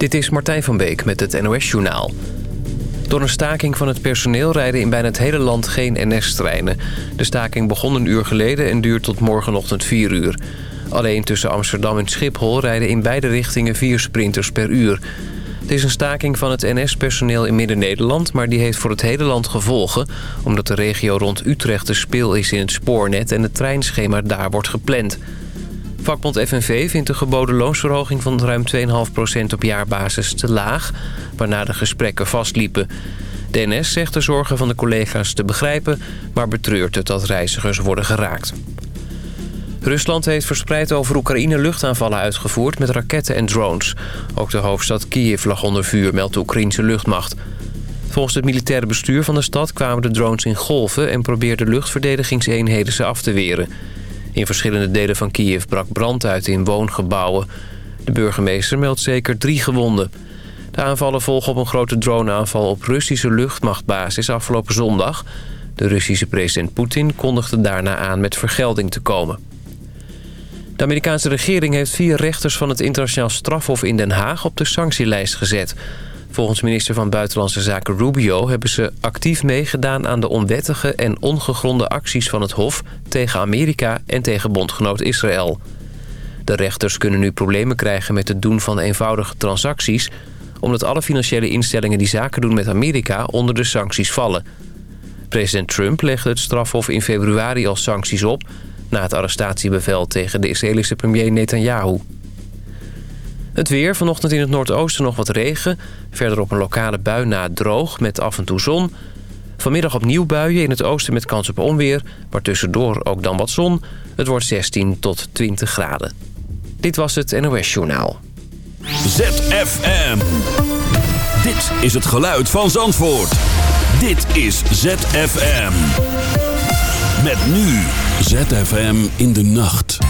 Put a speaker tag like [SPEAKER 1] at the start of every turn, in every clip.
[SPEAKER 1] Dit is Martijn van Beek met het NOS-journaal. Door een staking van het personeel rijden in bijna het hele land geen NS-treinen. De staking begon een uur geleden en duurt tot morgenochtend 4 uur. Alleen tussen Amsterdam en Schiphol rijden in beide richtingen vier sprinters per uur. Het is een staking van het NS-personeel in Midden-Nederland... maar die heeft voor het hele land gevolgen... omdat de regio rond Utrecht de speel is in het spoornet... en het treinschema daar wordt gepland... Vakbond FNV vindt de geboden loonsverhoging van ruim 2,5% op jaarbasis te laag, waarna de gesprekken vastliepen. De NS zegt de zorgen van de collega's te begrijpen, maar betreurt het dat reizigers worden geraakt. Rusland heeft verspreid over Oekraïne luchtaanvallen uitgevoerd met raketten en drones. Ook de hoofdstad Kiev lag onder vuur, meldt de Oekraïnse luchtmacht. Volgens het militaire bestuur van de stad kwamen de drones in golven... en probeerden luchtverdedigingseenheden ze af te weren. In verschillende delen van Kiev brak brand uit in woongebouwen. De burgemeester meldt zeker drie gewonden. De aanvallen volgen op een grote droneaanval op Russische luchtmachtbasis afgelopen zondag. De Russische president Poetin kondigde daarna aan met vergelding te komen. De Amerikaanse regering heeft vier rechters van het internationaal strafhof in Den Haag op de sanctielijst gezet... Volgens minister van Buitenlandse Zaken Rubio hebben ze actief meegedaan aan de onwettige en ongegronde acties van het Hof tegen Amerika en tegen bondgenoot Israël. De rechters kunnen nu problemen krijgen met het doen van eenvoudige transacties... omdat alle financiële instellingen die zaken doen met Amerika onder de sancties vallen. President Trump legde het strafhof in februari al sancties op... na het arrestatiebevel tegen de Israëlische premier Netanyahu. Het weer, vanochtend in het noordoosten nog wat regen. Verder op een lokale bui na droog met af en toe zon. Vanmiddag opnieuw buien in het oosten met kans op onweer. Maar tussendoor ook dan wat zon. Het wordt 16 tot 20 graden. Dit was het NOS Journaal.
[SPEAKER 2] ZFM. Dit is het geluid van Zandvoort. Dit is ZFM. Met nu ZFM in de nacht.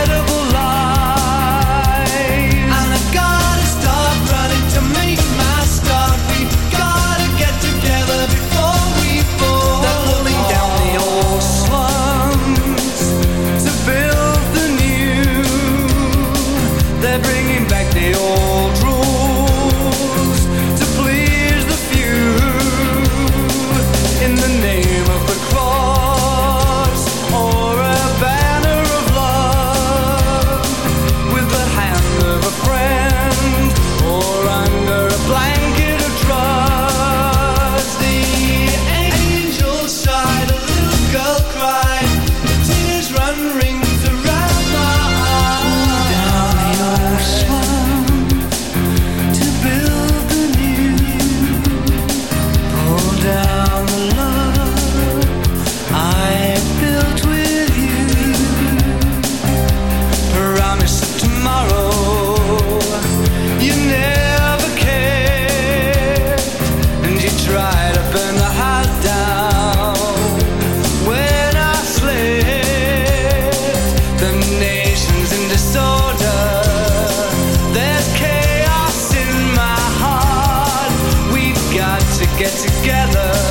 [SPEAKER 3] get
[SPEAKER 4] together.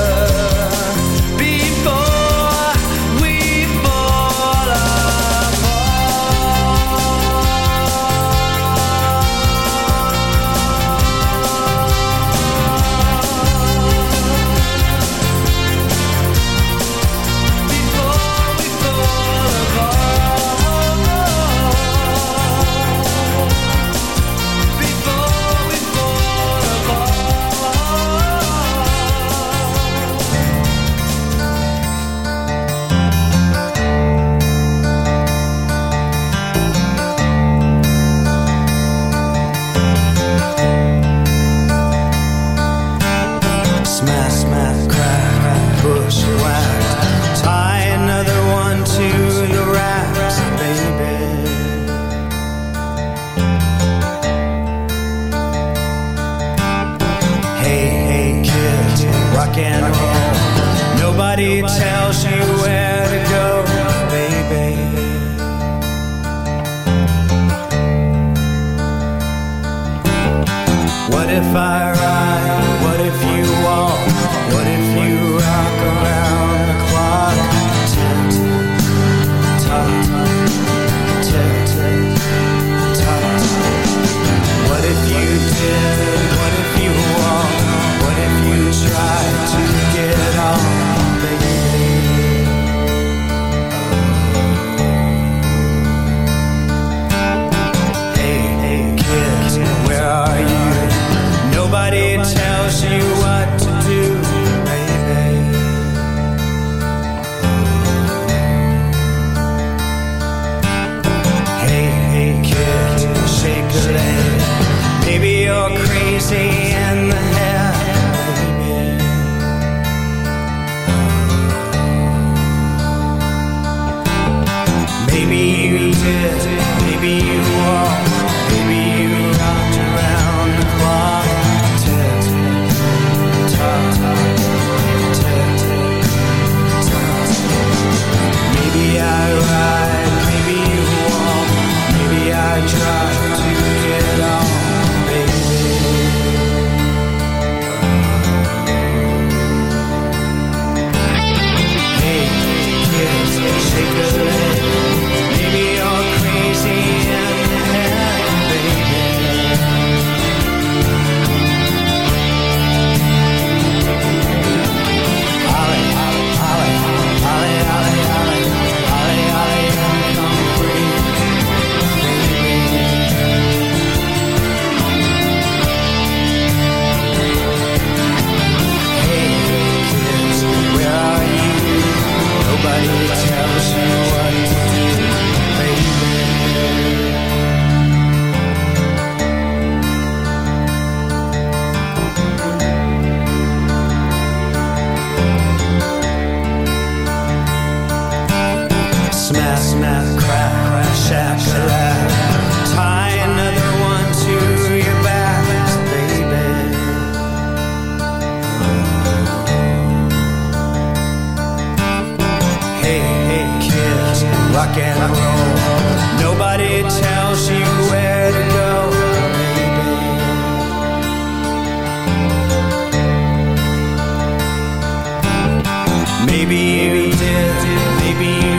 [SPEAKER 4] Maybe you did, maybe you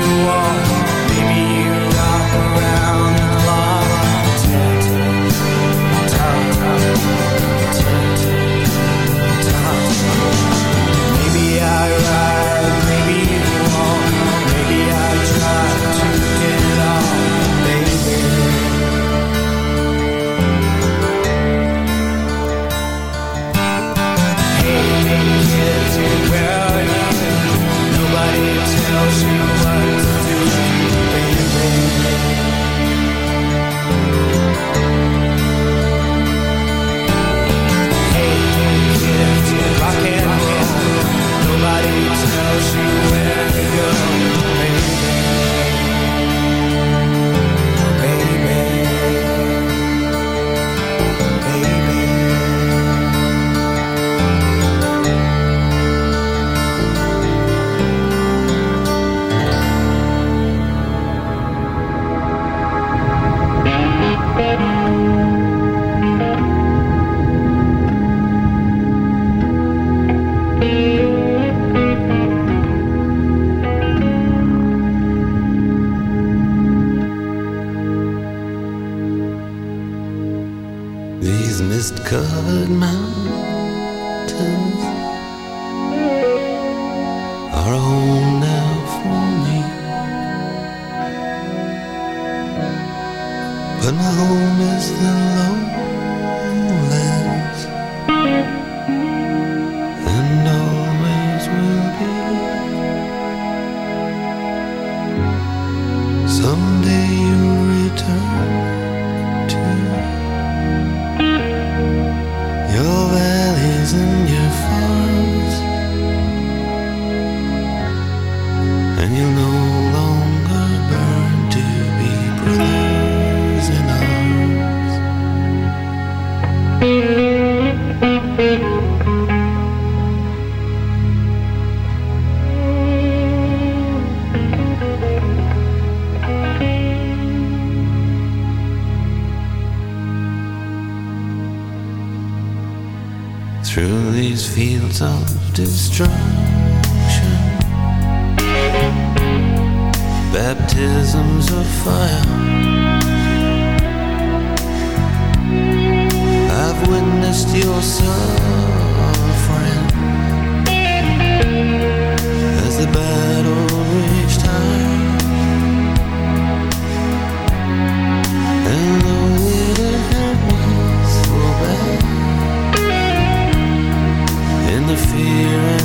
[SPEAKER 4] Of destruction, Baptisms of fire. I've witnessed your sorrow. the fear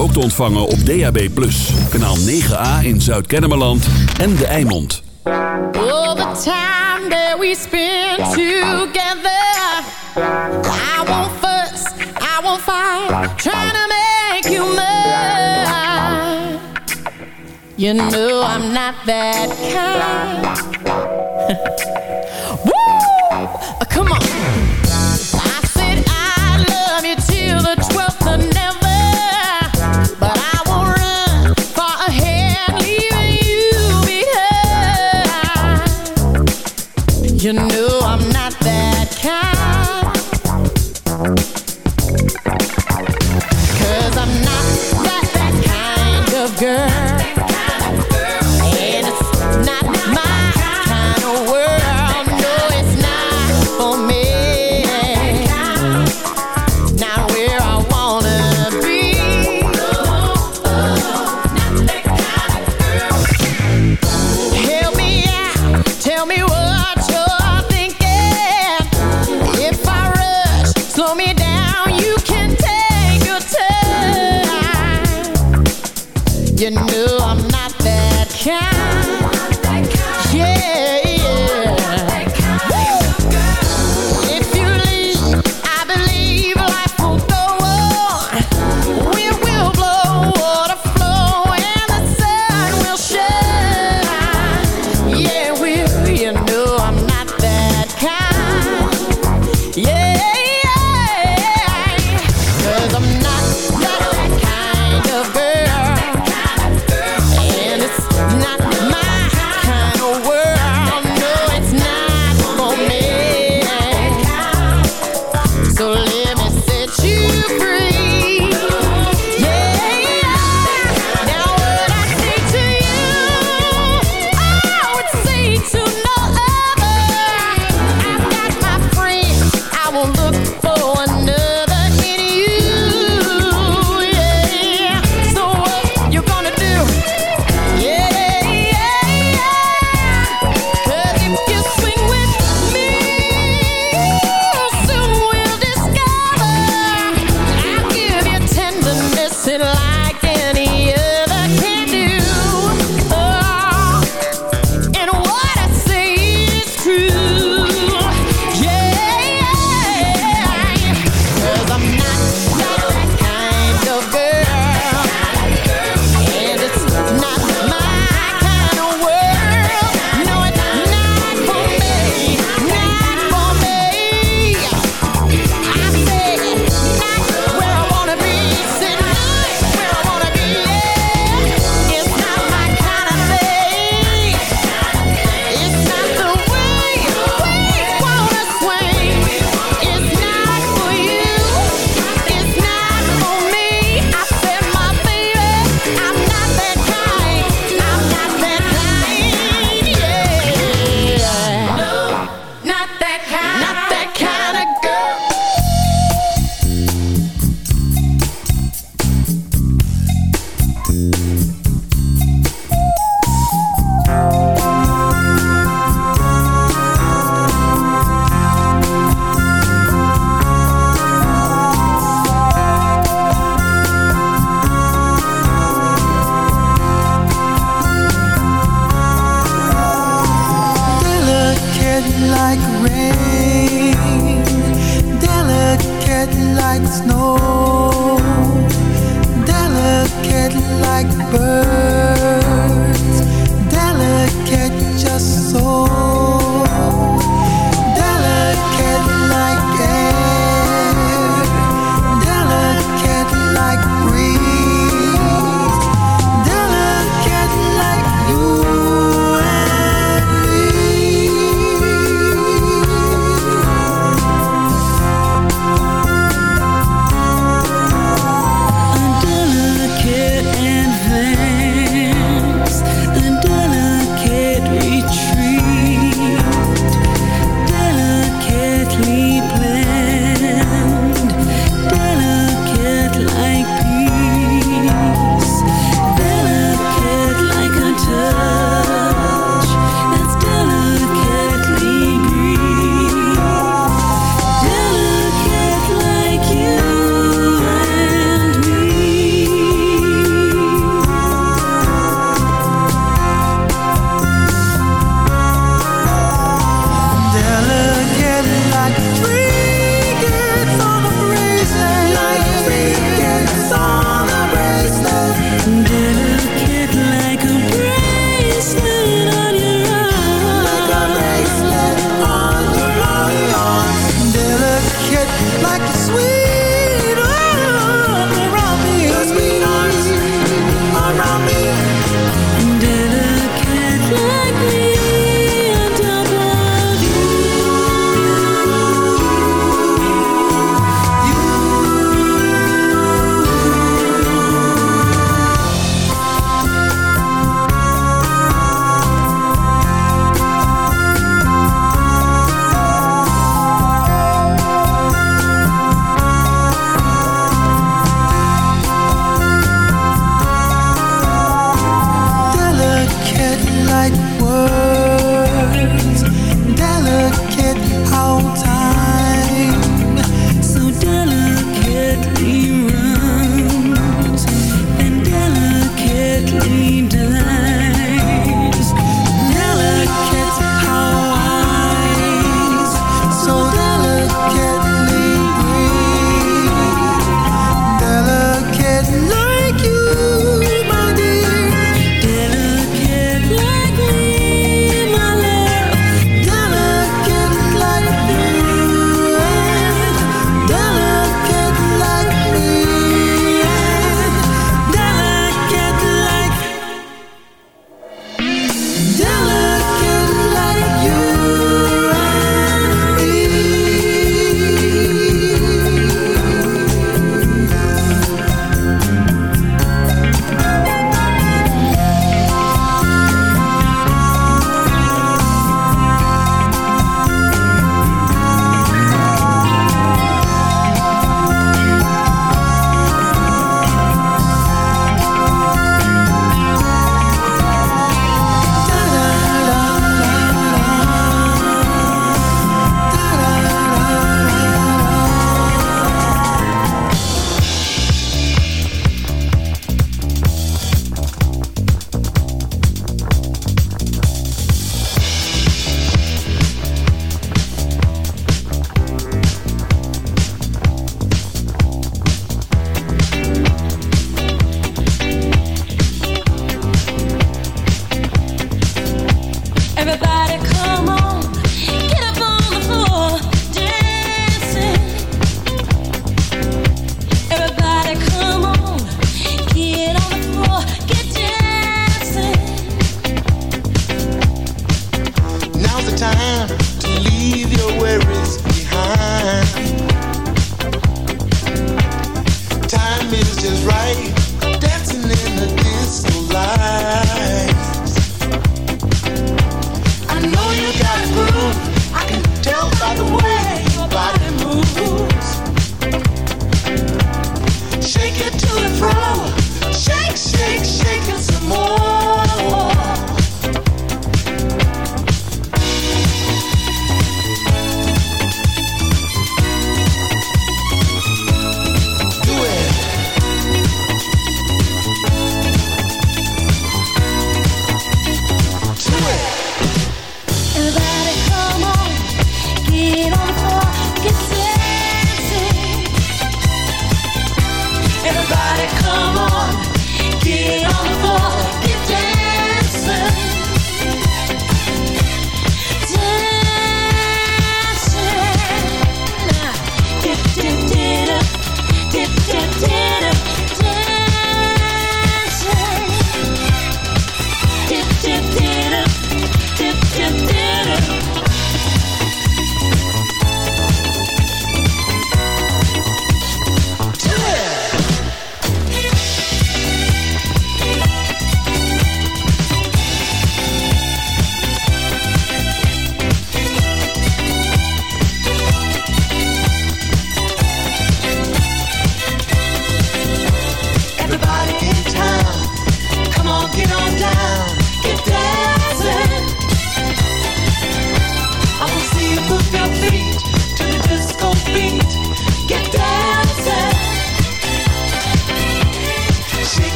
[SPEAKER 5] ook te ontvangen op DAB+. Kanaal 9A in Zuid-Kennemerland en De Eimond.
[SPEAKER 6] All the time that we spend together I won't fuss, I won't fight Trying to make you mine You know I'm not that kind Woo!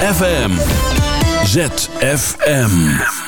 [SPEAKER 3] FM ZFM